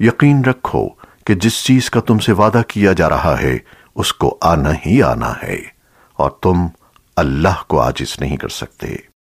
یقین رکھو کہ جس چیز کا تم سے وعدہ کیا جا رہا ہے، اس کو آنا ہی آنا ہے اور تم اللہ کو آجز نہیں کر سکتے۔